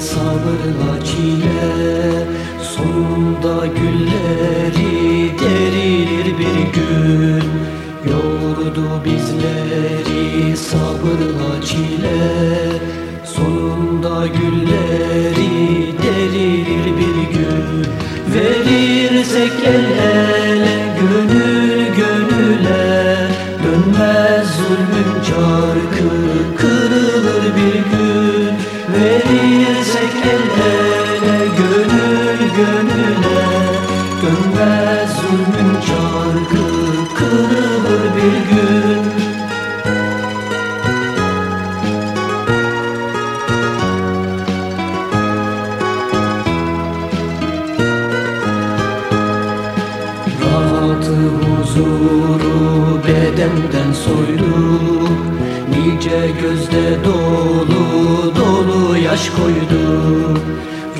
sabırla çile Sonunda gülleri derilir bir gün. Yoğurdu bizleri sabırla çile Sonunda gülleri derilir bir gün. Verirsek el ele gönül gönüle Dönmez zulmün çarkı huzuru bedenden soydu. Nice gözde dolu dolu yaş koydu.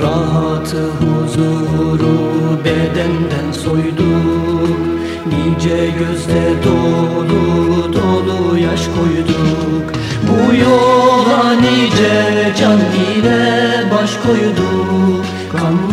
Rahatı huzuru bedenden soydu. Nice gözde dolu dolu yaş koyduk. Bu yola nice can ile baş koyduk. Kanların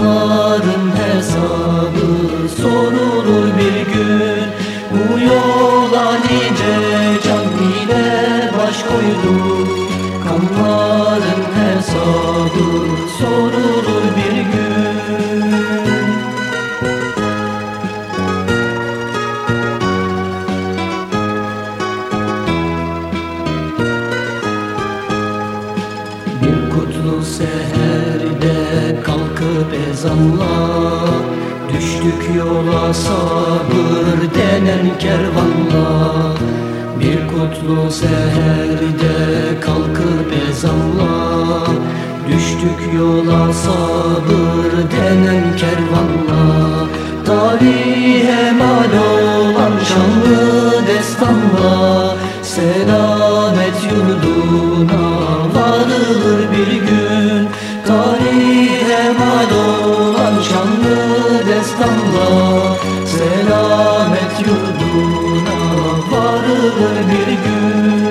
seherde kalkıp ezanla Düştük yola sabır denen kervanla. Bir kutlu seherde kalkıp ezanla Düştük yola sabır denen kervanla. Tarihe mal olan şanlı destanla Selamet bir gün